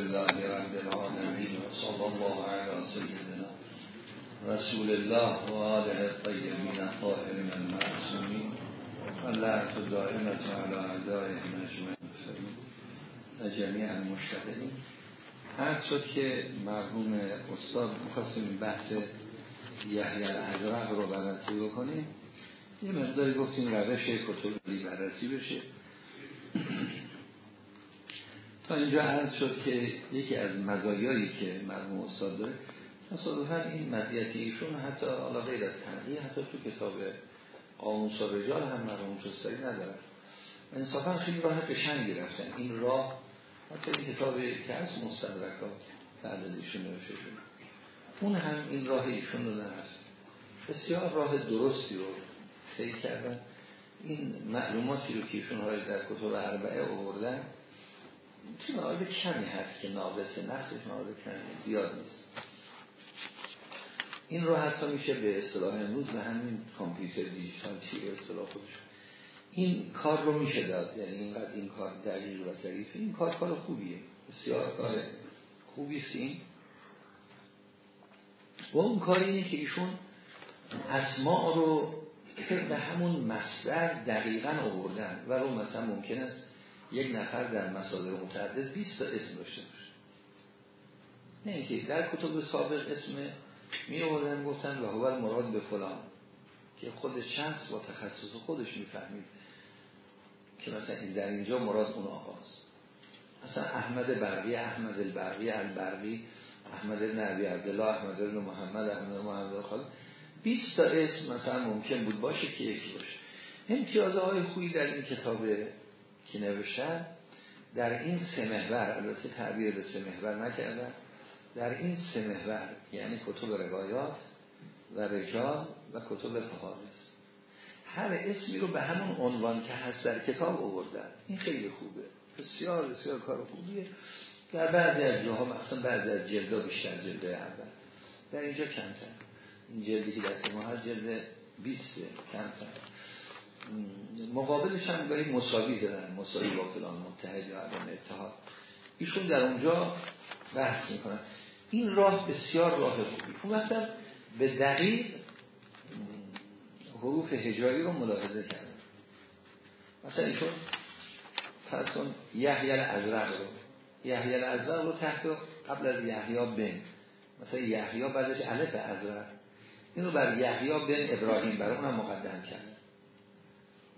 الله العالمین و صلی الله علی سیدنا رسول الله و آله الطیبین الطاهرین المعصومین و لعنت دائمت علی اعدائهم اجمعین و جمیع المشتغلین هر شد که مرحوم استاد می‌خواستیم بحث یحیی الازرق رو بررسی بکنیم. یه مقداری گفتیم روش کتبی بررسی بشه. تا اینجا عرض شد که یکی از مزایایی که مرحوم استاد داره تصادفا این مزیت ایشون حتی حالا غیر از تنقیه حتی تو کتاب قاموس و رجال هم مرحوم چستایی ندارن انصافا خیلی راه قشنگی رفتن. این راه حتی این کتابی که از مستدرک ها نوشته شده. اون هم این راه ایشون رو هست بسیار راه درستی رو طی کردن. این معلوماتی رو که ایشون های در کتاب اربعه آوردن تو موارد کمی هست که ناقصه نقصش موارد کمی زیاد نیست. این رو حتی میشه به اصطلاح امروز به همین کامپیوتر دیجیتال چی اصطلاح خودش. این کار رو میشه داد یعنی اینقدر این کار دقیق و ظریف این کار کار خوبیه بسیار کار خوبی این. و اون کار اینه که ایشون اسماء رو به همون مصدر دقیقا آوردن. و رو مثلا ممکن است یک نفر در مصادر متعدد 20 تا اسم داشته باشه. نه اینکه در کتب سابق اسم می آوردن گفتن و هو مراد به فلان که خود شخص با تخصص خودش می‌فهمید که مثلا در اینجا مراد اون آقاست. مثلا احمد برقی احمد البرقی البرقی احمد نبی عبدالله احمد بن محمد احمد محمد خالد. 20 تا اسم مثلا ممکن بود باشه که یکی باشه. امتیازه های خوبی در این کتاب که نوشتن در این سه محور البته تعبیر به سه محور نکردن در این سه محور یعنی کتب روایات و رجال و کتب فهارس هر اسمی رو به همون عنوان که هست در کتاب آوردن. این خیلی خوبه. بسیار بسیار کار خوبیه. در بعضی از جاها مثلا بعضی از جلدا بیشتر جلده اول. در اینجا کمتر. این جلدی که دست ما هر جلد 20 کمتر. مقابلش هم گاهی مساوی زدن مساوی با فلان متحد یا عدم اتحاد. ایشون در اونجا بحث می‌کنن. این راه بسیار راه خوبی. اون وقتا به دقیق حروف هجایی رو ملاحظه کردن. مثلا ایشون فرض کن یحیی الازرق رو یحیی الازرق رو تحت قبل از یحیی بن. مثلا یحیی بعدش الف ازرق. این رو بر یحیی بن ابراهیم برای اونم مقدم کرد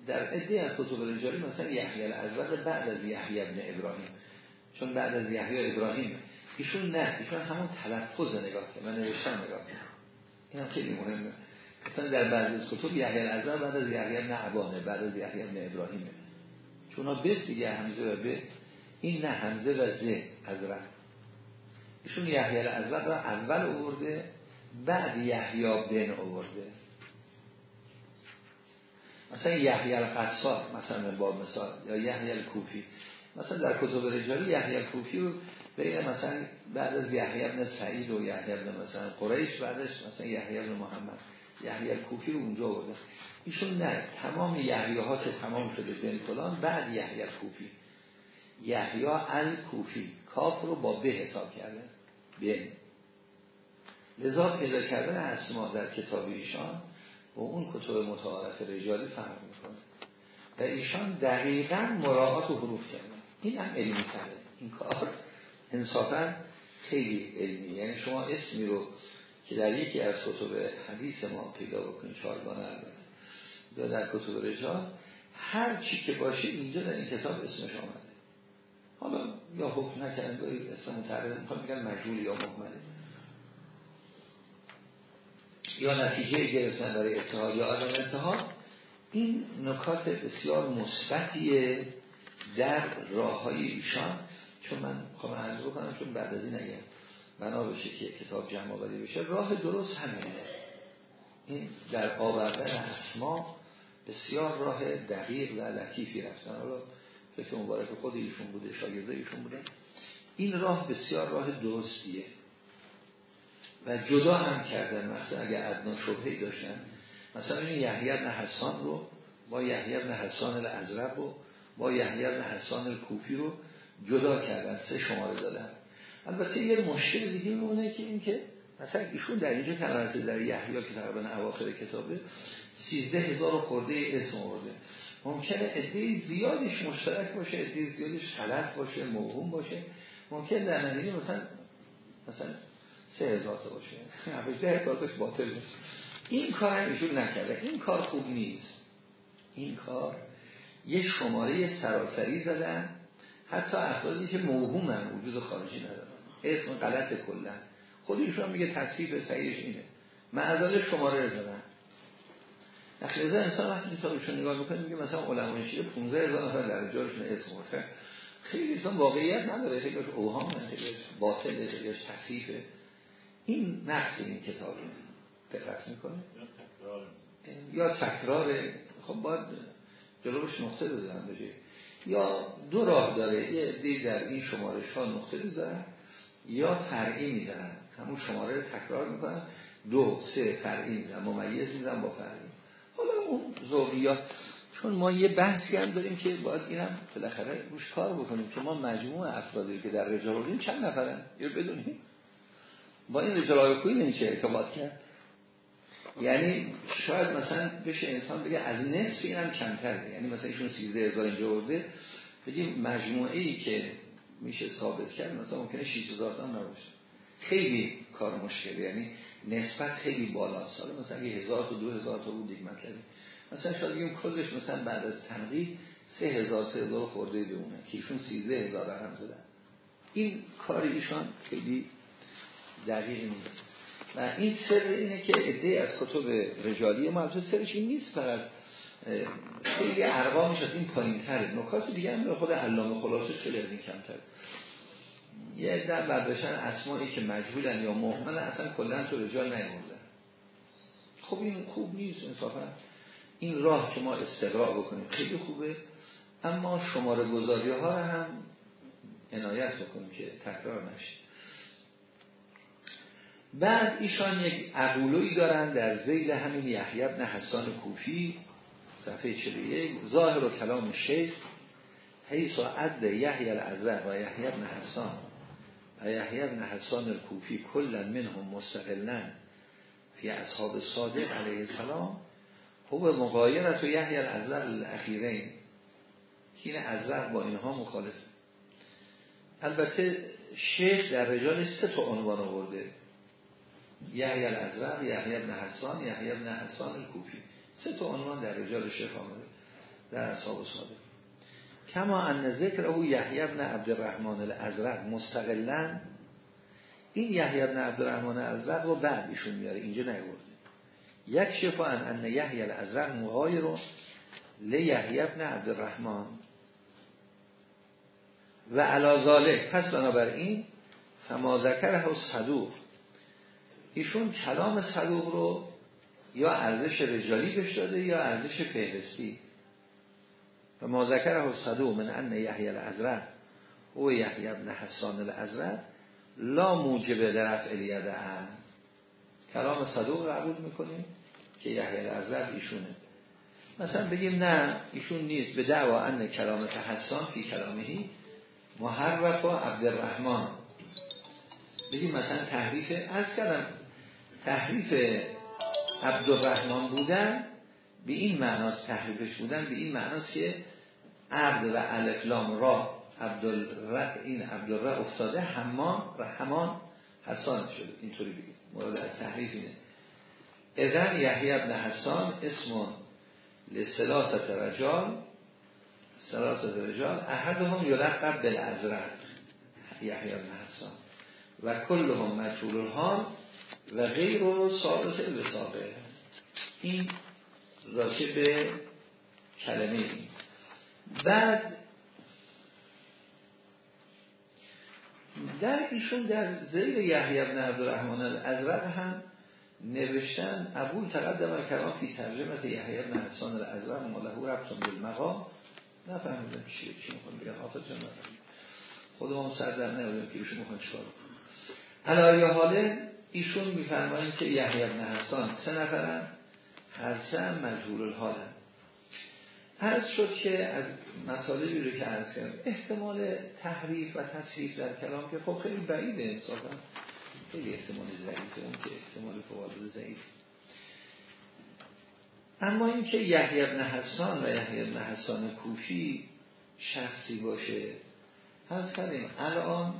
در عده از کتب رجالی مثلا یحیی الازرق بعد از یحیی ابن ابراهیم. چون بعد از یحیی ابراهیم ایشون نه ایشون همون تلفظ نگاه که من نوشتم نگاه این هم خیلی مهمه. مثلا در بعضی از کتب یحیی الازرق بعد از یحیی ابن عبانه بعد از یحیی ابن ابراهیمه. چون ها بس دیگه همزه و به این نه همزه و ز ازرق ایشون یحیی الازرق را اول آورده بعد یحیی بن آورده. مثلا یحیی القصار مثلا با مثال یا یحیی الکوفی. مثلا در کتب رجالی یحیی الکوفی رو بین مثلا بعد از یحیی بن سعید و یحیی مثلا قریش بعدش مثلا یحیی بن محمد. یحیی الکوفی رو اونجا آورده. ایشون نه تمام یحیی ها که تمام شده بین فلان بعد یحیی الکوفی. یحیی الکوفی کاف رو با به حساب کرده بین لذا پیدا کردن اسما در کتاب ایشان و اون کتب متعارف رجالی فرق می‌کنه. و ایشان دقیقا مراعات و حروف کردن. این هم علمی تره. این کار انصافا خیلی علمی. یعنی شما اسمی رو که در یکی از کتب حدیث ما پیدا بکنید چارگانه یا در کتب رجال هر چی که باشه اینجا در این کتاب اسمش آمده. حالا یا حکم نکردن اسم متعرض می‌خوام میگن مجهول یا مهمله یا نتیجه گرفتن برای اتحاد یا عدم اتحاد این نکات بسیار مثبتیه در راه های ایشان. چون من خواهم عرض بکنم چون بعد از این اگر بنا بشه که کتاب جمع آوری بشه راه درست همینه. این در آوردن اسما بسیار راه دقیق و لطیفی رفتن. حالا فکر مبارک خود ایشون بوده شاگرده ایشون بوده. این راه بسیار راه درستیه. و جدا هم کردن مثلا اگر ادنا شبهی داشتن. مثلا این یحیی بن رو با یحیی بن حسان رو با یحیی بن حسان الکوفی رو جدا کردن سه شماره دادن. البته یه مشکل دیگه میمونه که این که مثلا ایشون در اینجا تنرسه در یحیی که تقریبا اواخر کتابه سیزده هزار خورده اسم آورده. ممکنه عده زیادش مشترک باشه عده زیادش غلط باشه موهوم باشه. ممکن در نتیجه مثلا مثلا سه هزار تا باشه. ده هزار تاش باطل باشه این کار هم ایشون نکرده. این کار خوب نیست. این کار یه شماره سراسری زدن. حتی افرادی که موهومن وجود خارجی ندارن. اسم غلط کلا. خود ایشون میگه تصریف صحیحش اینه. معذال شماره زدن. نخلیزه انسان وقتی کتابشون نگاه می‌کنه میگه مثلا علمای شیعه 15 هزار نفر در جارشون اسم خیلی انسان واقعیت نداره. خیلی اوهام خیلی باطل خیلی تصیفه این نقص این کتاب دقت می‌کنه؟ یا تکرار خب باید جلوش نقطه بزنن بشه. یا دو راه داره یه دی در این شمارش ها نقطه بزنن یا فرعی می‌زنن. همون شماره رو تکرار می‌کنن. دو سه فرعی می‌زنن. ممیز می‌زنن با فرعی. حالا اون زوغیات چون ما یه بحثی هم داریم که باید اینم بالاخره روش کار بکنیم که ما مجموع افرادی که در رجال بودیم چند نفرن؟ یه بدونیم؟ با این های خوی نمیشه ارتباط کرد. یعنی شاید مثلا بشه انسان بگه از نصف این هم کمتره. یعنی مثلا ایشون سیزده هزار اینجا ورده بگیم مجموعه ای که میشه ثابت کرد مثلا ممکنه 6000 تا نباشه. خیلی کار مشکلی یعنی نسبت خیلی بالا. سال مثلا یه هزار تا دو هزار تا بود دیگه مطلبی مثلا شاید بگیم کلش مثلا بعد از تنقیح سه هزار سه هزار خورده بمونه که ایشون هزار رقم زدن این کار ایشان خیلی دقیق نیست. و این سر اینه که عده از کتب رجالی ما سرش این نیست فقط خیلی ارقامش از این پایین تره نکات دیگه هم خود علامه خلاصش خیلی از این کمتر یه در برداشتن اسمایی که مجهولن یا مهمن اصلا کلا تو رجال نیوردن. خب این خوب نیست انصافا. این راه که ما استقراء بکنیم خیلی خوبه. اما شماره گذاری ها هم عنایت بکنیم که تکرار نشه. بعد ایشان یک عقولوی دارن در زیل همین یحیی بن حسان کوفی صفحه 41 ظاهر و کلام شیخ حیث و عد یحیی الازر و یحیی بن حسان. و یحیی بن حسان الکوفی کلا منهم مستقلن فی اصحاب صادق علیه السلام. هو مقایرت و یحیی الازر الاخیرین. این ازر با اینها مخالف البته شیخ در رجال سه تا عنوان آورده. یحیی الازرق یحیی بن حسان یحیی بن حسان الکوفی. سه تا عنوان در رجال شیخ آمده در اصحاب صادق. کما ان ذکر او یحیی بن عبدالرحمن الازرق. مستقلا این یحیی بن عبدالرحمن الازرق رو بعد ایشون میاره. اینجا نیورده یک شفا ان ان یحیی الازرق لی یحیی بن عبدالرحمن. و علازاله پس بنابراین فما ذکره صدوق ایشون کلام صدوق رو یا ارزش رجالی بهش داده یا ارزش فهرستی و ما ذکره صدوق من ان یحیی الازرق او یحیی ابن حسان الازرق لا موجب درف الیده. کلام صدوق قبول می‌کنیم که یحیی الازرق ایشونه. مثلا بگیم نه ایشون نیست. به دعوا ان کلام حسان فی کلامهی محرف و عبدالرحمن. بگیم مثلا تحریف از کردم. تحریف عبدالرحمن بودن به این معناست تحریفش بودن به این معناست که عبد و الکلام را عبدالره این عبدالره افتاده همان و همان حسان شده اینطوری بگید مورد از تحریف اینه. اذن یحیی ابن حسان اسم لسلاست رجال سلاست رجال احدهم یلقب بالازرق یحیی ابن حسان. و کلهم مجهول الحال و غیر رو ثابت الوساقه این راجع به کلمه این بعد در ایشون در زیر یحیی بن عبدالرحمن الازرق هم نوشتن ابو تقدم کلام فی ترجمه یحیی بن حسان الازرق ماله ربطون بالمقام. نفهمیدم چیه چی می‌خوام بگم؟ حافظ جان خودمون سر در که ایشون می‌خوان چکار علایه حاله ایشون میفرمایند که یحیی بن حسان سه نفرن هر سه مجهول الحالن عرض شد که از مطالبی رو که عرض کردم احتمال تحریف و تصریف در کلام که خب خیلی بعیده انصافا. خیلی احتمال ضعیفه اون که احتمال فوالد ضعیف اما اینکه یحیی بن حسان و یحیی بن حسان کوفی شخصی باشه هست کردیم الان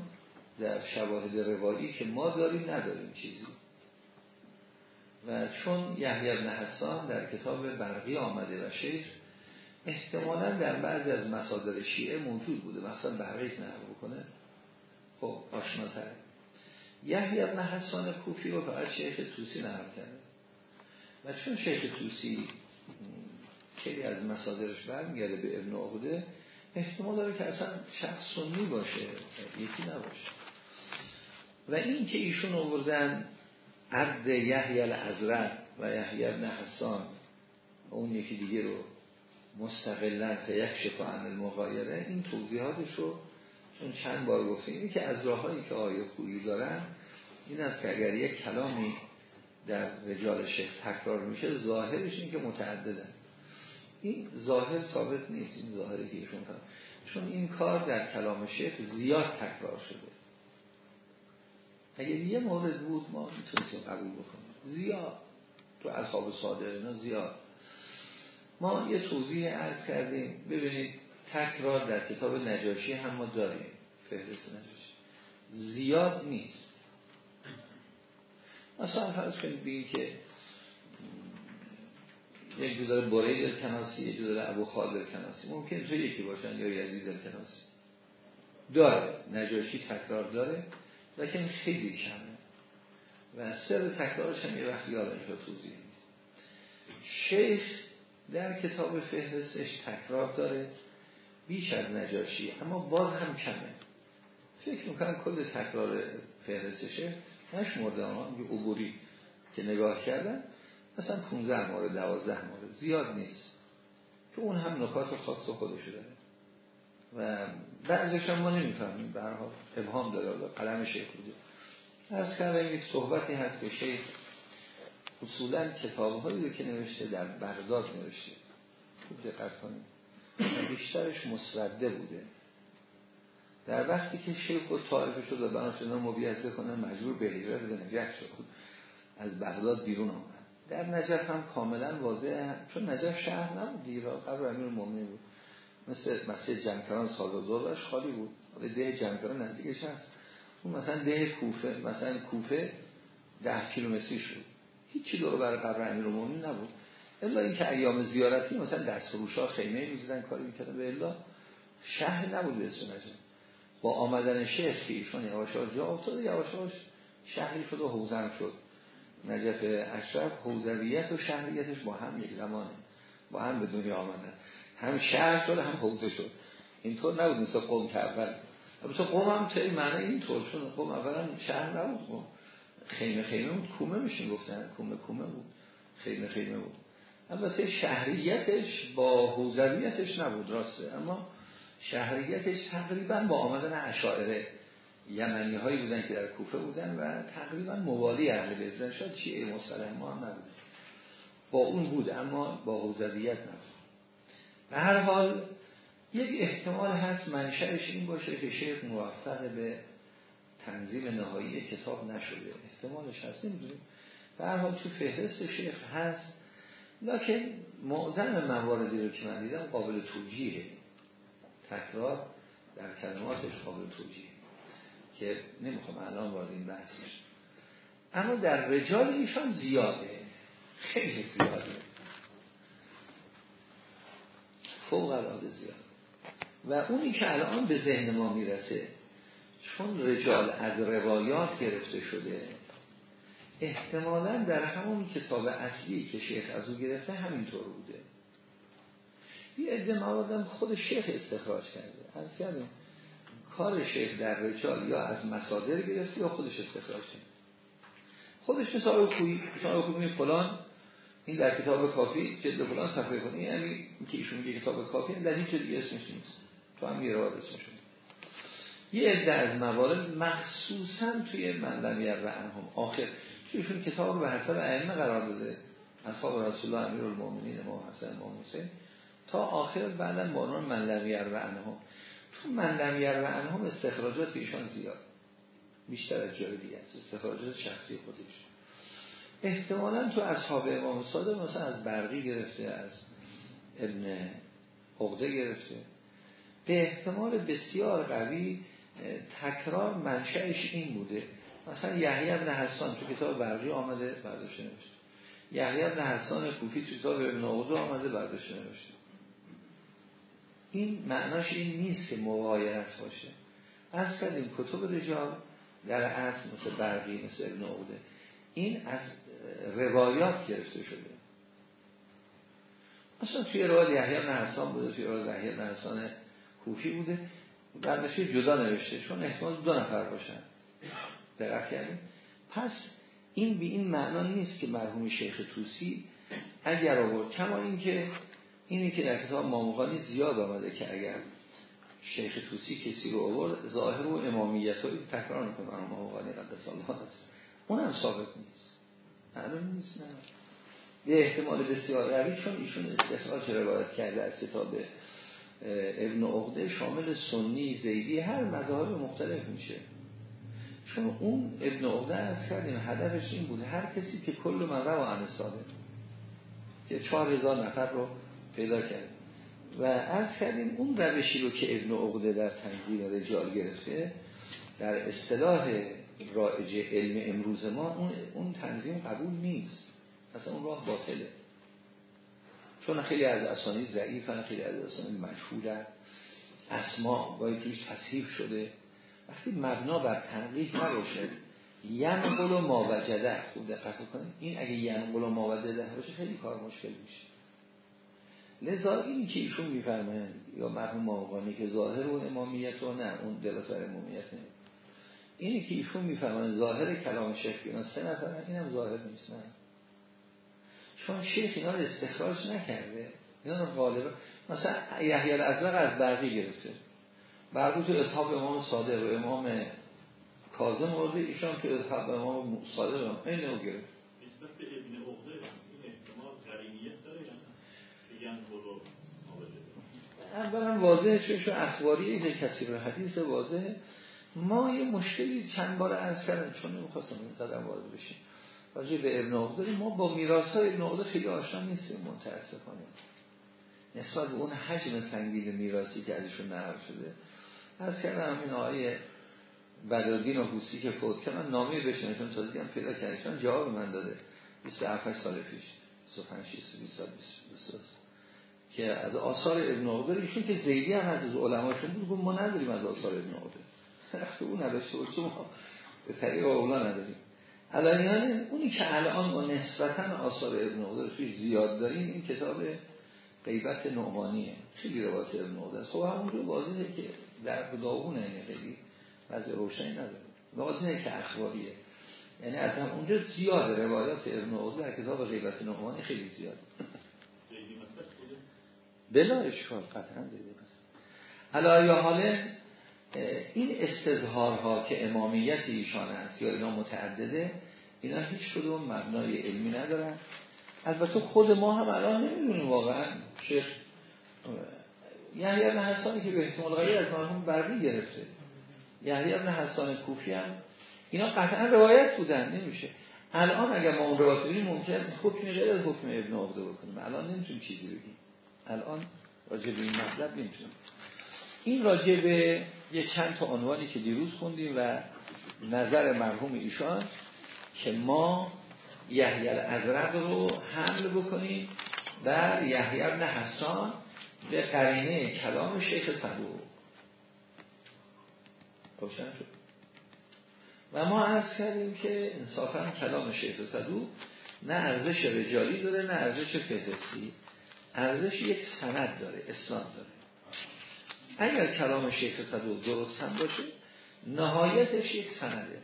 در شواهد روایی که ما داریم نداریم چیزی. و چون یحیی بن در کتاب برقی آمده و شیخ احتمالا در بعضی از مصادر شیعه موجود بوده مثلا برقی نقل بکنه. خب آشناتره یحیی حسان کوفی رو فقط شیخ توسی نقل کرده. و چون شیخ توسی خیلی از مصادرش برمیگرده به ابن عقده احتمال داره که اصلا شخص سنی باشه یکی نباشه. و این که ایشون آوردن عبد یحیی الازرق و یحیی ابن حسان اون یکی دیگه رو مستقلا یک شفا عن المغایره این توضیحاتش رو چون چند بار گفتیم اینی که از راههایی که آیه خویی دارن این است که اگر یک کلامی در رجال شیخ تکرار میشه ظاهرش این که متعدده این ظاهر ثابت نیست این ظاهری که ایشون چون این کار در کلام شیخ زیاد تکرار شده. اگر یه مورد بود ما می‌تونستیم قبول بکنیم. زیاد. تو اصحاب صادق اینا زیاد. ما یه توضیح عرض کردیم. ببینید تکرار در کتاب نجاشی هم ما داریم. فهرست نجاشی. زیاد نیست. مثلا فرض کنید بگید که یک جو داره برید کناسی یک جو داره ابو خالد کناسی. ممکن تو یکی باشن یا یزید کناسی. داره. نجاشی تکرار داره. لیکن خیلی کمه. و سر تکرارش هم یه وقت یادش رو توضیح شیخ در کتاب فهرستش تکرار داره بیش از نجاشی اما باز هم کمه. فکر می‌کنم کل تکرار فهرستشه. نشمرده آنها یه عبوری که نگاه کردن مثلا 15 مورد 12 مورد زیاد نیست. که اون هم نکات خاص خودشو داره. و بعضش هم ما نمی‌فهمیم. به ابهام داره. قلم شیخ بوده. از کردن یک صحبتی هست که شیخ اصولا کتاب هایی که نوشته در بغداد نوشته. خوب دقت کنید. بیشترش مسرده بوده. در وقتی که شیخ طائفه شد و بنا شدن مبیعت بکنن مجبور به هجرت به نجف شد. از بغداد بیرون آمد. در نجف هم کاملا واضح چون نجف شهر نبود دیگه. قبر امیر مومنی بود. مثل مسجد جمکران سال دورش خالی بود. ده جمکران نزدیکش هست. اون مثلا ده کوفه مثلا کوفه ده کیلومتری شد. هیچی دور برای قبر امیر مومنی نبود. الا اینکه ایام زیارتی مثلا دست ها خیمه می‌زدن کاری می‌کردن. به الا شهر نبود به اسم نجف با آمدن شیخ که ایشون یواش جا افتاد یواش شهری شد و حوزن شد. نجف اشرف حوزویت و شهریتش با هم یک زمانه. با هم به دنیا آمدن. هم شهر شد هم حوزه شد. اینطور نبود مثل قوم که اول. البته قوم هم این معنی اینطور چون قوم اولا شهر نبود قوم خیمه خیمه بود کومه میشین گفتن. کومه کومه بود. خیمه خیمه بود. البته شهریتش با حوزویتش نبود راسته. اما شهریتش تقریبا با آمدن اشاعره یمنی هایی بودن که در کوفه بودن و تقریبا موالی اهل بیت. شاید چیه مصطلح ما هم نبود با اون بود اما با حوزویت نبود. به هر حال یک احتمال هست منشأش این باشه که شیخ موفق به تنظیم نهایی کتاب نشده. احتمالش هست نمی‌دونیم. به هر حال تو فهرست شیخ هست. لکن معظم مواردی رو که من دیدم قابل توجیه. تکرار در کلماتش قابل توجیه. که نمی‌خوام الان وارد این بحثش اما در رجال ایشان زیاده. خیلی زیاده. فوق العاده زیاد. و اونی که الان به ذهن ما می‌رسه چون رجال از روایات گرفته شده احتمالا در همون کتاب اصلی که شیخ از او گرفته همینطور بوده. یه عده موادم خود شیخ استخراج کرده. از کردیم کار شیخ در رجال یا از مصادر گرفته یا خودش استخراج کرده. خودش مثال خویی مثال خویی فلان این در کتاب کافی جلد فلان صفحه کنی یعنی که ایشون میگه کتاب کافی در هیچ دیگه اسمش نیست. تو هم یه رواد اسمش یه عده از موارد مخصوصا توی مندمیت و انهم. آخر ایشون کتاب رو به حساب ائمه قرار داده. اصحاب رسول الله امیر المؤمنین امام حسن امام حسین. تا آخر بعدا با عنوان من لم و انهم. تو من لم و انهم استخراجات ایشان زیاد. بیشتر از جای دیگه است. استخراجات شخصی خودش. احتمالا تو اصحاب امام صادق مثلا از برقی گرفته از ابن عقده گرفته. به احتمال بسیار قوی تکرار منشأش این بوده. مثلا یحیی ابن حسان تو کتاب برقی آمده برداشته نوشته. یحیی ابن حسان کوفی تو کتاب ابن عقده آمده برداشته نوشته. این معناش این نیست که مغایرت باشه. از کردیم کتب رجال در اصل مثل برقی مثل ابن عقده. این از روایات گرفته شده. مثلا توی روایت یحیی بن حسان بوده توی روایت یحیی بن حسان کوفی بوده. برداشته جدا نوشته چون احتمال دو نفر باشن. دقت کردیم پس این به این معنا نیست که مرحوم شیخ توسی اگر آورد کما اینکه اینی که در کتاب ماموغانی زیاد آمده که اگر شیخ توسی کسی رو آورد ظاهر و امامیت رو تکرار می‌کنه مرحوم ماموغانی قدس الله است. اونم ثابت نیست. معلوم نیست نه. به احتمال بسیار قوی چون ایشون استخراج روایت کرده از کتاب ابن عقده شامل سنی زیدی هر مذاهب مختلف میشه. چون اون ابن عقده از کردیم هدفش این بود هر کسی که کل من رو عن که چهار هزار نفر رو پیدا کرد. و از کردیم اون روشی رو که ابن عقده در تنظیم رجال گرفته در اصطلاح رائج علم امروز ما اون, تنظیم قبول نیست. اصلا اون راه باطله. چون خیلی از اسانی ضعیفن خیلی از اسانی مشهورن. اسما باید توش تصحیف شده. وقتی مبنا بر تنقیح نباشه ینقل و ماوجده خوب دقت کنید این اگه ینقل و ماوجده باشه خیلی کار مشکل میشه. لذا این که ایشون میفرمایند یا مرحوم ماوقانی که ظاهر اون امامیت و نه اون دلت بر امامیت نه. اینی که ایشون میفرمایند ظاهر کلام شیخ اینا سه نفرن اینم ظاهر نیست نه. چون شیخ اینا رو استخراج نکرده اینا رو غالبا مثلا یحیی الازرق از برقی گرفته. برقی تو اصحاب امام صادق و امام کاظم ورده ایشان تو اصحاب امام صادق هم این رو گرفت اولا واضحه چون اخباری که کسی رو حدیث واضحه. ما یه مشکلی چند بار از چون نمی‌خواستم این قدم وارد بشیم. راجع به ابن عقده ما با میراث ابن عقده خیلی آشنا نیستیم متاسفانه. نسبت به اون حجم سنگین میراثی که ازشون نقل شده. از کردم همین آقای بدادین و حوسی که فوت کردن نامه بشنشون تازگی هم پیدا کردشون جواب من داده. 27 سال پیش 25 20 سال 20 که از آثار ابن عقده ایشون که زیدی هم از علماشون. بود ما نداریم از آثار ابن عقده. وقتی اون نداشته باشه ما به طریق اولا نداریم. علیان اونی که الان ما نسبتا آثار ابن عقده توی زیاد داریم این کتاب غیبت نعمانیه. خیلی روایت ابن عقده خب همونجا واضحه که در داغونه یعنی خیلی از روشنی نداره. واضحه که اخباریه. یعنی از هم اونجا زیاد روایات ابن عقده در کتاب غیبت نعمانی خیلی زیاد. بلا اشکال قطعا زیده بس یا حاله این استظهارها که امامیت ایشان است یا اینا متعدده اینا هیچ کدوم مبنای علمی ندارن. البته خود ما هم الان نمی‌دونیم واقعا. شیخ یحیی ابن حسانی که به احتمال غیر از مرحوم برقی گرفته. یحیی ابن حسان کوفی هم اینا قطعا روایت بودن نمیشه. الان اگر ما اون روایت بودیم ممکن است حکم غیر از حکم ابن عقده بکنیم. الان نمی‌تونیم چیزی بگیم. الان راجع به این مطلب نمی‌تونیم. این راجع به یه چند تا عنوانی که دیروز خوندیم و نظر مرحوم ایشان که ما یحیی الازرق رو حمل بکنیم در یحیی ابن حسان به قرینه کلام شیخ صدوق روشن شد. و ما عرض کردیم که انصافا کلام شیخ صدوق نه ارزش رجالی داره نه ارزش فهرستی. ارزش یک سند داره اسلام داره. اگر کلام شیخ صدوق درست هم باشه نهایتش یک سنده.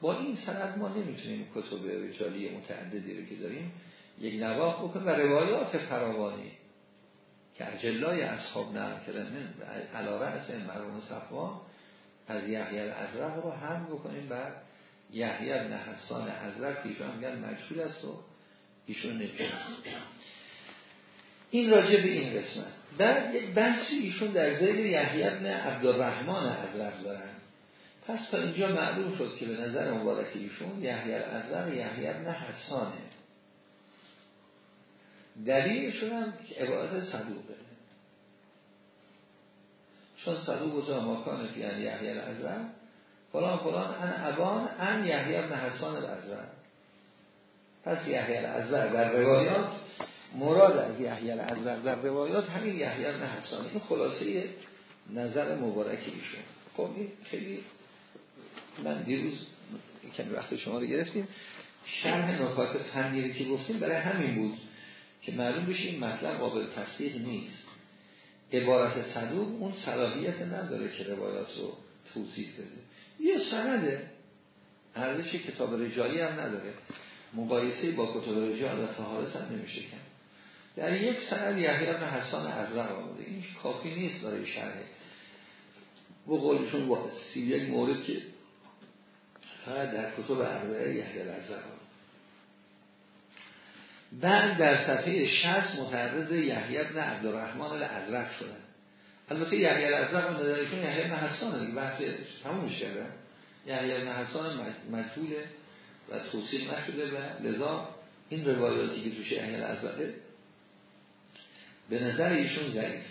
با این سند ما نمی‌تونیم کتب رجالی متعددی رو که داریم یک نواق بکنیم و روایات فراوانی که اجلای اصحاب نقل کردن علاوه از این مرحوم صفوان از یحیی الازرق رو هم بکنیم. بعد یحیی بن ازرق که ایشون میگن مجهول است و ایشون نمیشه این راجع به این قسمت. بعد یک بحثی ایشون در زیر یحیی بن عبدالرحمن ازرق دارن. پس تا اینجا معلوم شد که به نظر مبارک ایشون یحیی الازرق یحیی بن حسانه. دلیلشون هم عبارت صدوقه. چون صدوق و ماکان یعنی یحیی الازرق فلان فلان ان ابان ان یحیی بن حسان الازرق. پس یحیی الازرق در روایات مراد از یحیی الازرق در روایات همین یحیی بن حسان این خلاصه نظر مبارک ایشون خب خیلی من دیروز کمی وقت شما رو گرفتیم. شرح نکات فنی که گفتیم برای همین بود که معلوم بشه این مطلب قابل تصدیق نیست. عبارت صدوق اون صلاحیت نداره که روایات رو توصیف بده. یه سنده ارزش کتاب رجالی هم نداره. مقایسه با کتاب رجال و فهارس هم نمیشه کرد. در یک سند یحیی بن حسان ازرق آمده این کافی نیست برای شرح. و قولشون با سی یک مورد که فقط در کتب اربعه یحیی الازرق بعد در صفحه 60 متعرض یحیی بن عبدالرحمن الازرق شدن البته یحیی الازرق و نظرشون یحیی بن حسان دیگه بحث تمومش کرده یحیی بن حسان مجهوله و توصیل نشده و لذا این روایاتی که توش یحیی الازرقه به نظر ایشون ضعیف.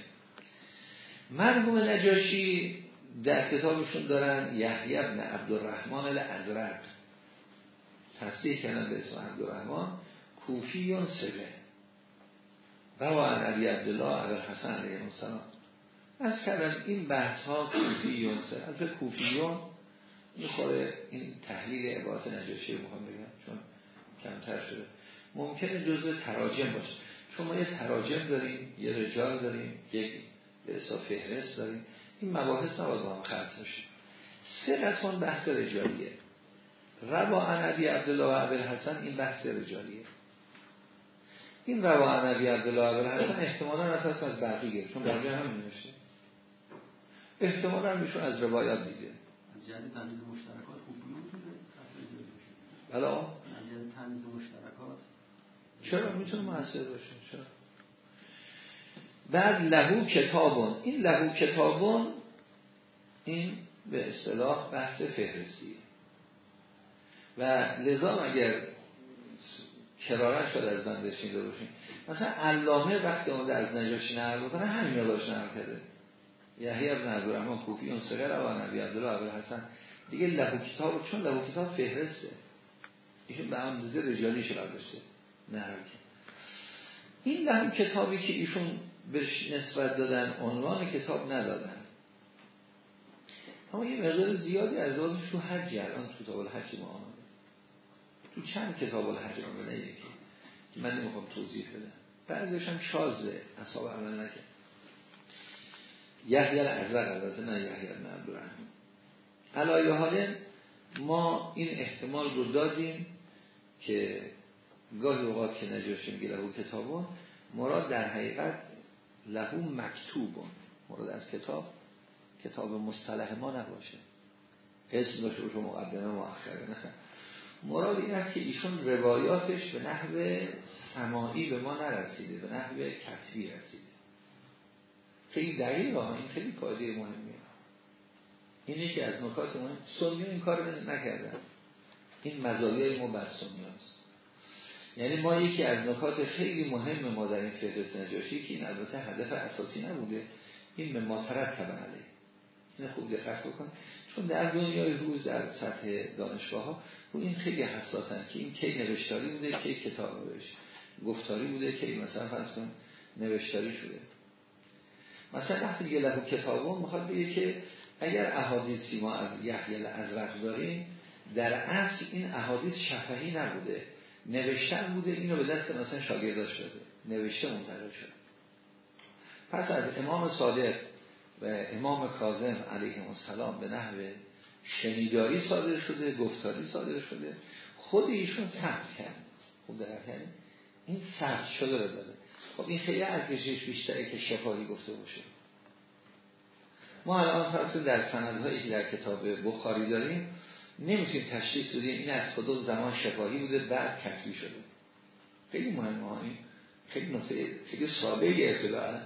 مرحوم نجاشی در کتابشون دارن یحیی بن عبدالرحمن الازرق. تصدیح کردن به اسم عبدالرحمن کوفیون سبه روا علی عبدالله عبد الحسن علیه السلام. از کردم این بحث ها کوفیون سبه از کوفیون می‌خوره این تحلیل عبارت نجاشی مهم بگم چون کمتر شده. ممکنه جزء تراجم باشه. چون ما یه تراجم داریم یه رجال داریم یک به حساب فهرست داریم این مباحث نباید با هم خلط باشه سه بحث رجالیه. روا عن عبدالله و عبد الحسن این بحث رجالیه. این روا عن عبدالله و عبد الحسن احتمالا اساس از بقیه چون بقیه هم نوشته احتمالا میشون از روایات دیگه جدید تمیز مشترکات خوب بلا تمیز مشترکات. چرا؟ می‌تونه موثر باشه. بعد لهو کتابون. این لهو کتابون این به اصطلاح بحث فهرستیه و لذا اگر کرارت شد از من باشیم مثلا علامه وقتی آمده از نجاشی نقل بکنه همین مقدارش نقل کرده. یحیی ابن عبدالرحمن کوفی اون صغر و نبی عبدالله عبد الحسن دیگه لهو کتاب چون لهو کتاب فهرسته. ایشون به اندازه رجالیش برداشته نقل این لهو کتابی که ایشون بهش نسبت دادن عنوان کتاب ندادن. اما یه مقدار زیادی از آنش تو حج الان تو کتاب الحج ما آمده. تو چند کتاب الحج آمده یکی. که من نمی‌خوام توضیح بدم. بعضیش هم شازه اصاب عمل نکرد. یحیی الازرق البته نه یحیی بن عبدالرحمن علایه حاله ما این احتمال رو دادیم که گاهی اوقات که نجاشی میگه لهو کتابون مراد در حقیقت لهو مکتوبون. مراد از کتاب کتاب مصطلح ما نباشه. اسم باشه باشه مقدمه مؤخره نه. مراد این است که ایشون روایاتش به نحو سماعی به ما نرسیده به نحو کتبی رسیده. خیلی دقیق این خیلی پایده مهمیه. این یکی از نکات مهم سنی این کار نکردن. این مزایای ما بر سنی. یعنی ما یکی از نکات خیلی مهم ما در این فهرست نجاشی که این البته هدف اساسی نبوده این به ما ترتب علیه این خوب دقت بکن. چون در دنیای روز در سطح دانشگاه ها رو این خیلی حساسن که این کی نوشتاری بوده کی کتاب نوشت. گفتاری بوده کی مثلا فرض کن نوشتاری شده. مثلا وقتی دیگه لهو کتابون می‌خواد بگه که اگر احادیثی ما از یحیی الازرق داریم در اصل این احادیث شفهی نبوده. نوشتن بوده اینو به دست مثلا شاگرداش شده نوشته منتقل شده پس از امام صادق و امام کاظم علیه السلام به نحو شنیداری صادر شده گفتاری صادر شده. خود ایشون ثبت کرد. خود در این ثبت شده رو داره. خب این خیلی ارزشش بیشتره که شفاهی گفته باشه. ما الان فرض در سندهایی که در کتاب بخاری داریم نمی‌تونیم تشخیص بدیم این از کدوم زمان شفاهی بوده بعد کتبی شده. خیلی مهمه این. خیلی نقطه خیلی ای اطلاع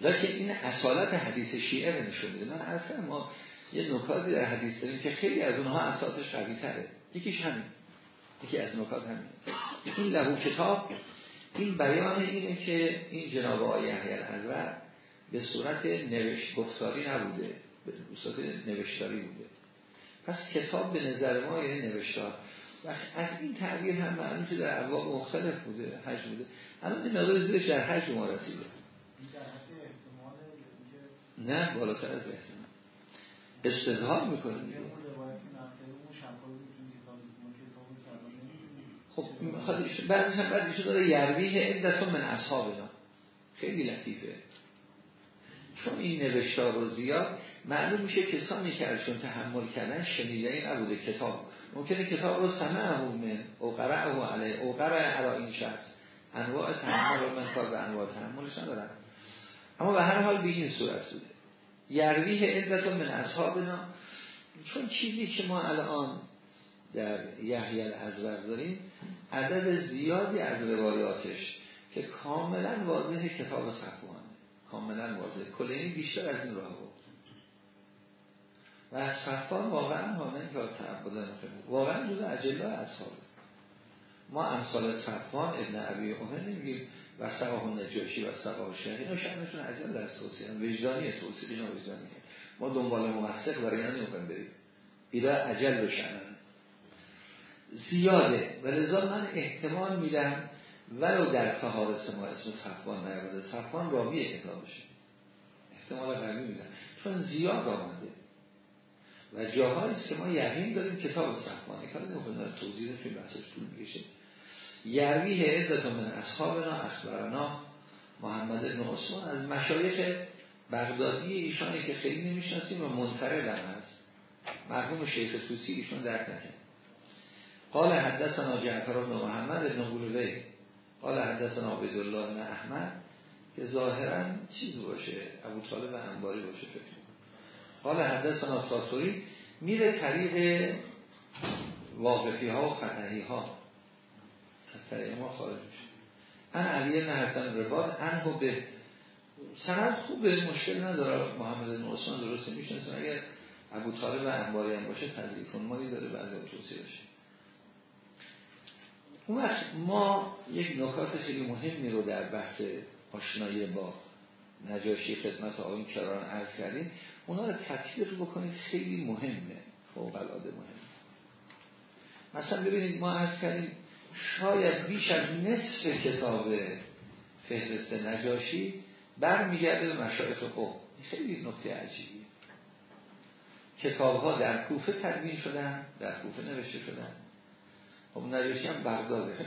لیکن این اصالت حدیث شیعه نشون میده. من اصلا ما یه نکاتی در حدیث داریم که خیلی از اونها اساسش قوی تره. یکیش همین. یکی از نکات همین. این لهو کتاب این بیان اینه که این جناب آقای یحیی به صورت نوشت گفتاری نبوده. به صورت نوشتاری بوده. پس کتاب به نظر ما یعنی نوشتار. و از این تعبیر هم معلوم شده در ابواب مختلف بوده حج بوده. الان این مقدار زیرش در حج ما رسیده. نه بالاتر از احتمال استظهار می‌کنه خب بعدش هم بعد ایشون داره یرویه عدتون من اصحابنا. خیلی لطیفه. چون این نوشتار رو زیاد معلوم میشه کسانی که ازشون تحمل کردن شنیده نبوده کتاب. ممکنه کتاب رو سمعه من او قرعه علیه او قرعه علا این شخص. انواع تحمل و من کار به انواع تحملش ندارن اما به هر حال به این صورت بوده. یرویه عدتون من اصحابنا چون چیزی که ما الان در یحیی الازور داریم عدد زیادی از روایاتش که کاملا واضح کتاب صفوانه. کاملا واضح. کلینی بیشتر از این راه و صفوان واقعا حامل که تعبدن واقعا جز اجلا اصحاب. ما امثال صفوان ابن عبی عمر نمیگیم و سقاه نجاشی و سقاه شهر اینا عجل در توصیه. وجدانی توصیه. اینا وجدانیه ما دنبال ممسق برای اینا نمی‌خوایم بریم. عجل بشنن زیاده. و لذا من احتمال میدم ولو در فهارس ما اسم صفوان نیامده صفوان راوی کتابشه. احتمال قوی میدم چون زیاد آمده. و جاهایی که ما یقین داریم کتاب صفوان کار نمی‌خوام توضیح توی بحثش طول می‌کشه. یرویه عزت من اصحابنا اخبرنا محمد بن عثمان از مشایخ بغدادی ایشانی که خیلی نمی‌شناسیم و منفرد هم هست. مرحوم شیخ توسی ایشون درک نکرد. قال حدثنا جعفر بن محمد بن قلوبه قال حدثنا عبدالله بن احمد که ظاهرا چیز باشه ابو طالب انباری باشه فکر قال حدثنا تاتوری میره طریق واقفی ها و فتحی ها. از طریق ما خارج میشه. ان علی بن حسن رباد انهو به سند خوبه مشکل نداره. محمد بن عثمان درسته اگر ابو طالب انباری هم باشه تذیف مایی داره بعضی توصیه بشه اون ما یک نکات خیلی مهمی رو در بحث آشنایی با نجاشی خدمت آقایون کران عرض کردیم. اونا رو تطبیق بکنید خیلی مهمه. فوق العاده مهمه. مثلا ببینید ما عرض کردیم شاید بیش از نصف کتاب فهرست نجاشی برمیگرده به مشایخ قوم. خیلی نکته عجیبی کتاب ها در کوفه تدوین شدن در کوفه نوشته شدن. خب نجاشی هم بغداده.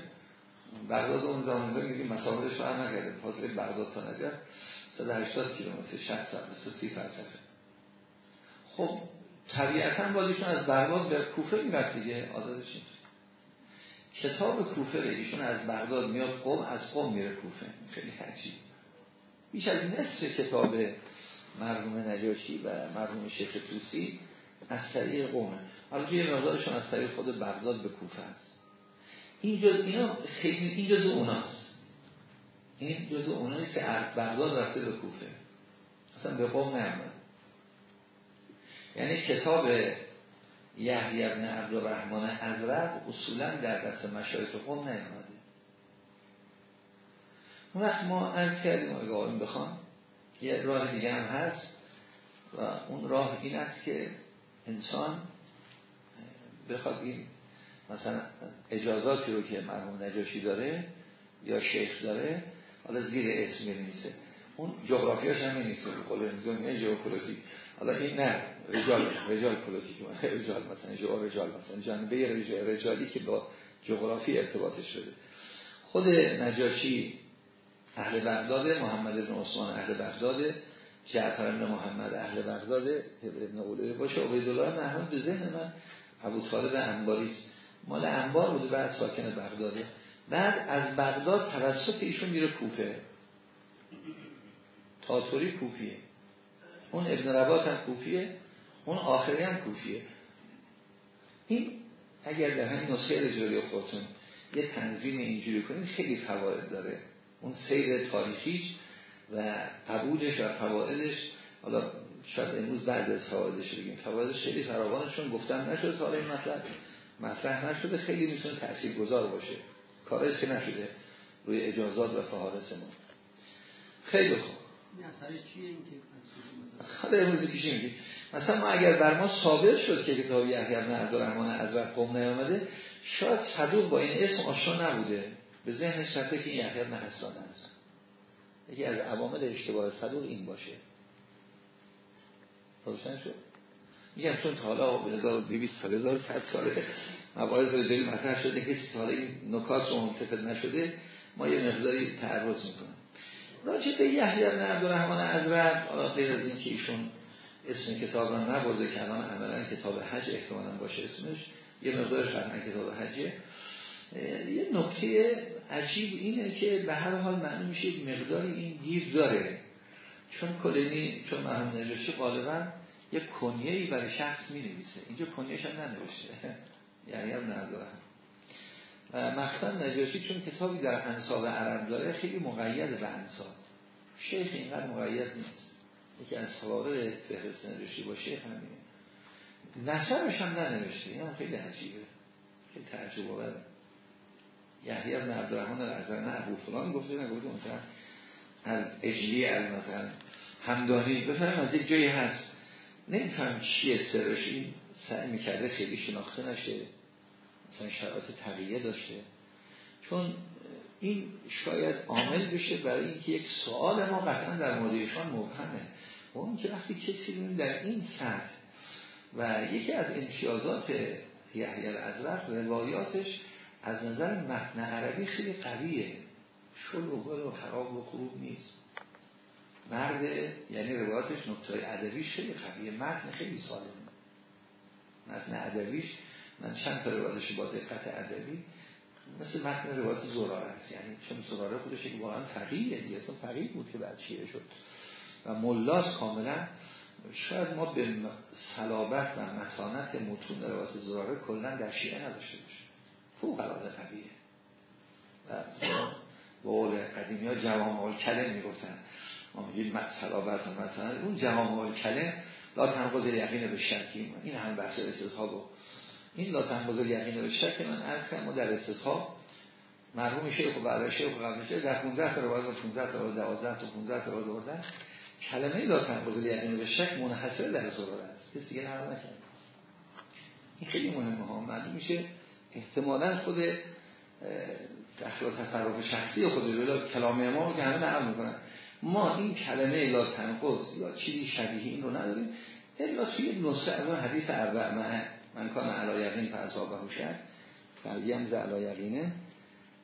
بغداد اون زمان میگیم مسافرش رو نکرده فاصله بغداد تا نجف 180 کیلومتر 60 ساعت 30 فلسفه خب طبیعتا بازیشون از بغداد به کوفه می‌رفت دیگه عادتش کتاب کوفه ایشون از بغداد میاد قوم از قوم میره کوفه. خیلی عجیب. بیش از نصف کتاب مرحوم نجاشی و مرحوم شیخ توسی از طریق قومه. حالا یه مقدارشون از طریق خود بغداد به کوفه است. این جز اینا خیلی این جز اوناست. این جز اونایی که از بغداد رفته به کوفه. اصلا به قوم نیامد. یعنی کتاب یحیی ابن عبدالرحمن ازرق اصولا در دست مشایخ قوم نیامده. اون وقت ما عرض کردیم اگه آقایون بخوان یه راه دیگه هم هست و اون راه این است که انسان بخواد این مثلا اجازاتی رو که مرحوم نجاشی داره یا شیخ داره حالا زیر اسم نیسته اون جغرافیاش هم نیسته قول انزامی ژئوپلیتیک این نه رجال رجال پلیتیک رجال مثلا جو رجال مثلا. جنبه رجالی که با جغرافی ارتباطش شده خود نجاشی اهل بغداد محمد بن عثمان اهل بغداد جعفر بن محمد اهل بغداد ابن اولیه باشه عبیدالله محمود به ذهن من ابو طالب انباری مال انبار بوده بعد ساکن بغداده. بعد از بغداد توسط ایشون میره کوفه. تاتوری کوفیه. اون ابن رباط هم کوفیه اون آخری هم کوفیه. این اگر در همین نسخه رجالی خودتون یه تنظیم اینجوری کنید خیلی فواید داره. اون سیر تاریخیش و قبولش و فوائدش حالا شاید امروز بعد از فوائدش بگیم. فوائدش خیلی فراوانشون گفتم نشده تا این مطلب. مطرح نشده خیلی می‌تونه تأثیر گذار باشه. کارش که نشده روی اجازات و فهارس ما. خیلی خوب. حالا امروزی پیشی میگیم مثلا ما اگر بر ما ثابت شد که کتاب یحیی بن عبدالرحمن از قوم نیامده شاید صدوق با این اسم آشنا نبوده. به ذهنش رفته که این یحیی بن حسان است. یکی از عوامل اشتباه صدوق این باشه. روشن شد؟ میگم چون تا حالا به 1200 سال 1100 ساله مباحث رجالی مطرح شده که تا این نکات رو متفق نشده ما یه مقداری تعرض می‌کنیم راجع به یحیی بن عبدالرحمن ازرق حالا غیر از این که ایشون اسم کتاب رو نبرده که الان عملا کتاب حج احتمالا باشه اسمش یه مقدارش قطعا کتاب حجه. یه نکته عجیب اینه که به هر حال معنی میشه مقداری این گیر داره. چون کلینی چون مرحوم نجاشی غالبا یه کنیه‌ای برای شخص می نویسه اینجا کنیه‌ش هم ننوشته. یعنی هم نداره و نجاشی چون کتابی در انصاب عرب داره خیلی مقید به انصاب شیخ اینقدر مقید نیست. یکی از سوابق فهرست نجاشی با شیخ همینه. نصبش هم ننوشته این هم خیلی عجیبه. خیلی تعجب آوره یحیی بن عبدالرحمن الازر نه ابو فلان گفته نه گفته مثلا اجلی مثلا همدانی بفرم از یک جایی هست. نمیفهم چیه سرش. این سعی می‌کرده خیلی شناخته نشه. مثلا شرایط تقییه داشته. چون این شاید عامل بشه برای اینکه یک سوال ما قطعا در موردشان مبهمه. و اون که وقتی کسی در این سطح و یکی از امتیازات یحیی الازرق روایاتش از نظر متن عربی خیلی قویه. شلوغ و خراب و خوب نیست. مرد یعنی روایاتش نکته ادبیش خیلی قویه. متن خیلی سالمه. متن ادبیش من چند تا روایتش با دقت ادبی مثل متن روایت زراره است یعنی چون زراره خودش یک واقعا فقیه دیگه اصلا فقیه بود که بعد چیه شد. و ملاس کاملا شاید ما به صلابت و متانت متون روایت زراره کلا در شیعه نداشته باشیم. فوق العاده قویه و به قول قدیمی ها جوام کلم می‌گفتن. ما میگیم صلابت و متانت. اون جوام کلم لا تنقض یقین به شکی این هم بحث استصحاب این لا تنقض یقین به شک من عرض ما در استصحاب مرحوم شیخ و بعد شیخ و در 15 تا روایت 15 تا روایت 12 تا 15 تا روایت آوردن کلمه لا تنقض یقین به شک منحصر در ضرر است کسی دیگه نقل نکرد. این خیلی مهمه ها. معلوم میشه احتمالاً خود دخل تصرف شخصی خود بلا کلام ما که همه نقل می‌کنن. ما این کلمه لا تنقض یا چیزی شبیه این رو نداریم الا توی از حدیث اربع من من کان علا یقین فعصابه شد فعلیم ز علا یقینه.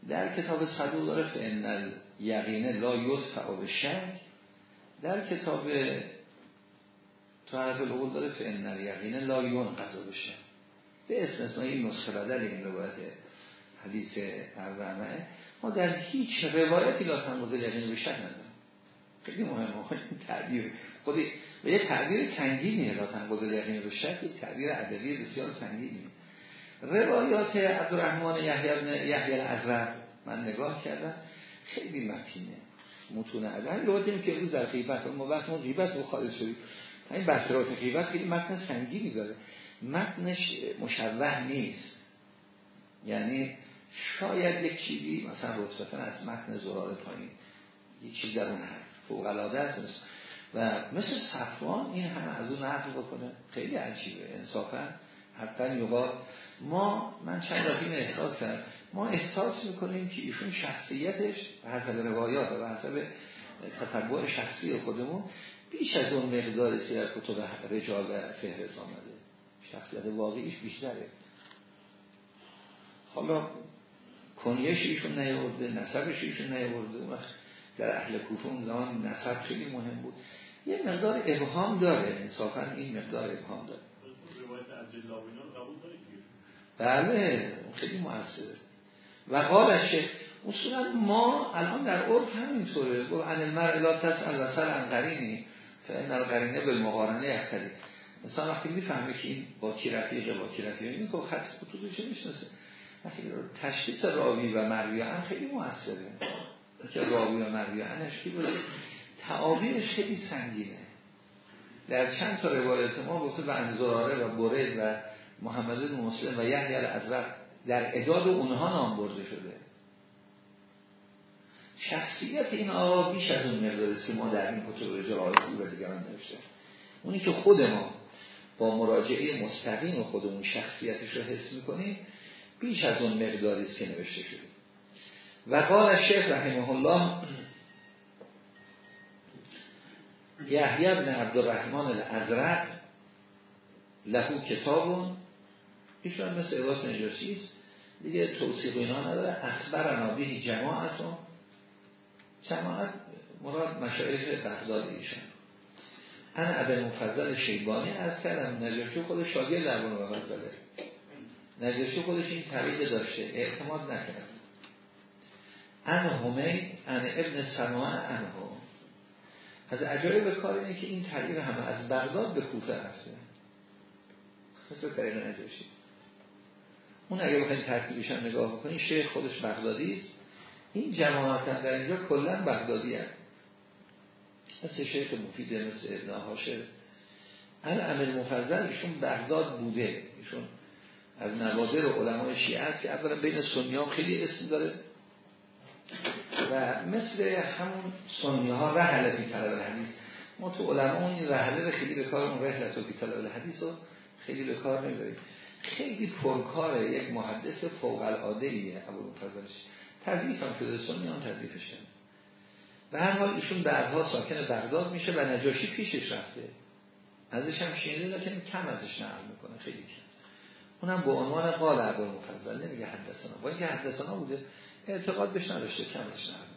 در کتاب صدوق داره فعن یقینه لا یدفع به شک در کتاب تعرف العقول داره فعن یقینه لا ینقض به شک به استثنای این نسخه بدل این روایت حدیث اربعه ما در هیچ روایتی لا تنقض یقین به شک نداریم. خیلی مهمه این تعبیر خودی و یه تعبیر سنگینیه لا تنقض یقین به شک تعبیر ادبی بسیار سنگینی روایات عبدالرحمن یحیی بن یحیی الازرق من نگاه کردم خیلی متینه. متون ادب روایتی که امروز در غیبت ما بحث ما غیبت رو خارج شدیم. این بحث روایت غیبت خیلی متن سنگینی داره. متنش مشوه نیست. یعنی شاید یک چیزی مثلا رتبتا از متن زرار پایین یک چیز در اون هست فوق العاده است. و مثل صفوان این همه از اون نقل بکنه خیلی عجیبه. انصافا حتی یوقات ما من چند این احساس کردم ما احساس می‌کنیم که ایشون شخصیتش به حسب روایات و حسب تطبع شخصی خودمون بیش از اون مقداری که در کتب رجال و فهرست آمده. شخصیت واقعیش بیشتره. حالا کنیش ایشون نیورده نسبش ایشون نیورده. در اهل کوفه اون زمان نسب خیلی مهم بود. یه مقدار ابهام داره انصافا این مقدار ابهام داره. بله خیلی موثره و قال شیخ اصولا ما الان در عرف همینطوره. گفت ان المرء لا تسأل و سر عن قرینی فان القرینه بالمقارنه یختلی مثلا وقتی می‌فهمه که این با کی رفیقه با کی رفیقه این که خط خطوطش می‌شناسه. وقتی تشخیص راوی و مروی هم خیلی موثره که راوی و مروی انش کی بوده تعابیرش خیلی سنگینه. در چند تا روایت ما گفته به انزراره و برید و محمد بن مسلم و یحیی الازرق در اداد اونها نام برده شده. شخصیت این آقا بیش از اون مقدار که ما در این کتب رجال و دیگران نوشته. اونی که خود ما با مراجعه مستقیم خودمون شخصیتش رو حس می‌کنیم بیش از اون مقداری که نوشته شده. و قال شیخ رحمه الله یحیی بن عبدالرحمن الازرق لهو کتابون. ایشون مثل عباس نجاشی است. دیگه توصیق اینا نداره. اخبر نابیه جماعتون. جماعت مراد مشایخ بغداد ایشان. انا ابن مفضل شیبانی از کردم. نجاشی خودش شاگرد ابن مفضله نجاشی خودش این طریق داشته. اعتماد نکرد. ان همین ان ابن سماع انهو از عجایب کار اینه که این طریق همه از بغداد به کوفه رفته. مثل طریق نجاشی اون اگه بخواید ترتیبش هم نگاه بکنید شیخ خودش بغدادی است. این جماعت هم در اینجا کلا بغدادی هست. مثل شیخ مفیده مثل ابن هاشر ال امیر مفضل ایشون بغداد بوده. ایشون از نوادر علمای شیعه است که اولا بین سنی ها خیلی اسم داره. و مثل همون سنی ها رحله فی طلب الحدیث. ما تو علما اون رحله خیلی به کار اون رحلت و فی طلب الحدیث رو خیلی به کار خیلی پرکاره یک محدث فوق العاده ایه ابو مفضلش تضیف هم شده سنی هم تضیفش و هر حال ایشون بعدها ساکن بغداد میشه و نجاشی پیشش رفته. ازش هم شینده لیکن کم ازش نقل می‌کنه خیلی کم. اونم به عنوان قال ابو مفضل نمیگه حدثنا. با اینکه حدثنا بوده اعتقاد بهش نداشته کمش نقل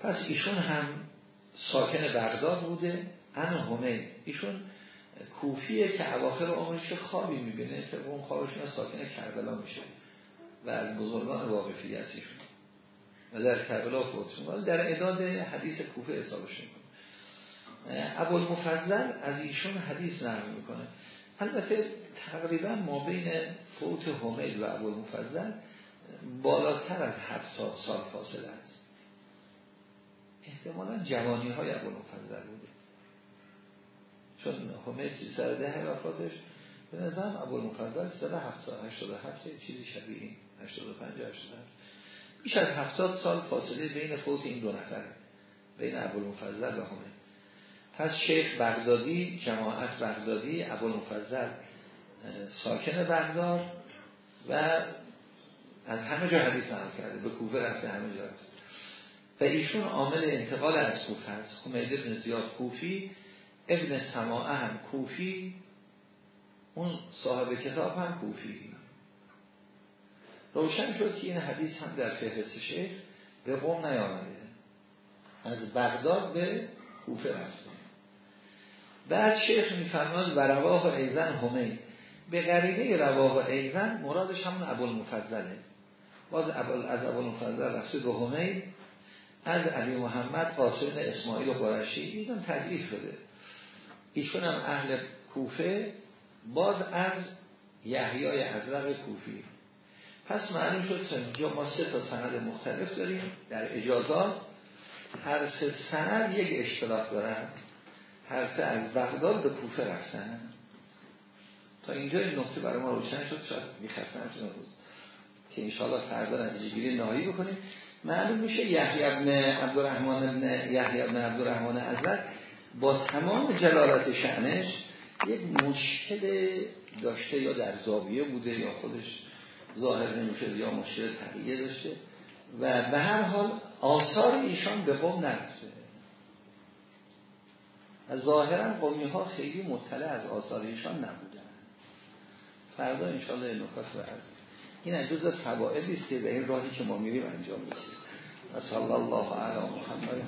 پس ایشون هم ساکن بغداد بوده. ان همین ایشون کوفیه که اواخر عمرش خوابی می‌بینه. که اون خوابش ساکن کربلا میشه و از بزرگان واقفی هست ایشون. و در کربلا فوت ولی در اداد حدیث کوفه حسابش می‌کنه. المفضل از ایشون حدیث نقل می‌کنه. البته تقریبا ما بین فوت حمیل و ابو المفضل بالاتر از هفتاد سال فاصله است. احتمالا جوانی های ابو المفضل بوده چون سر ده وفاتش به نظرم ابو المفضل سال هفتاد هشتاد هفته چیزی شبیه این هشتاد و پنج هشتاد بیش از هفتاد سال فاصله بین فوت این دو نفره بین ابوالمفضل و همه. پس شیخ بغدادی جماعت بغدادی ابوالمفضل ساکن بغداد و از همه جا حدیث هم کرده به کوفه رفته همه جا. رفته و ایشون عامل انتقال از کوفه هست حمید ابن زیاد کوفی ابن سماعه هم کوفی اون صاحب کتاب هم کوفی. روشن شد که این حدیث هم در فهرست شیخ به قوم نیامده. از بغداد به کوفه رفته. بعد شیخ میفرماد و رواه ایزن همین به غریبه رواه ایزن مرادش همون ابو المفضله باز از ابو المفضل رفته به همین از علی محمد قاسم اسماعیل قرشی این تضعیف شده. ایشون هم اهل کوفه. باز از یحیای ازرق کوفی. پس معلوم شد اینجا ما سه تا سند مختلف داریم در اجازات. هر سه سند یک اشتراک دارن. هر سه از بغداد به کوفه رفتن. تا اینجا این نقطه برای ما روشن شد. شاید میخستن چون روز. که انشاءالله فردا نتیجه گیری نهایی بکنیم. معلوم میشه یحیی ابن عبدالرحمن ابن یحیی ابن عبدالرحمن ازد با تمام جلالت شعنش یک مشکل داشته یا در زاویه بوده یا خودش ظاهر نمیشه یا مشکل تقییه داشته و به هر حال آثار ایشان به قوم نرفته و ظاهرا قومی ها خیلی مطلع از آثار ایشان نبودن. فردا انشاءالله نکات رو از این از جز فوائدی است که به این راهی که ما میریم انجام میشه و صلی الله علی محمد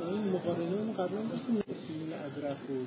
و این مقارنه قبلا داشتیم ازرق بود.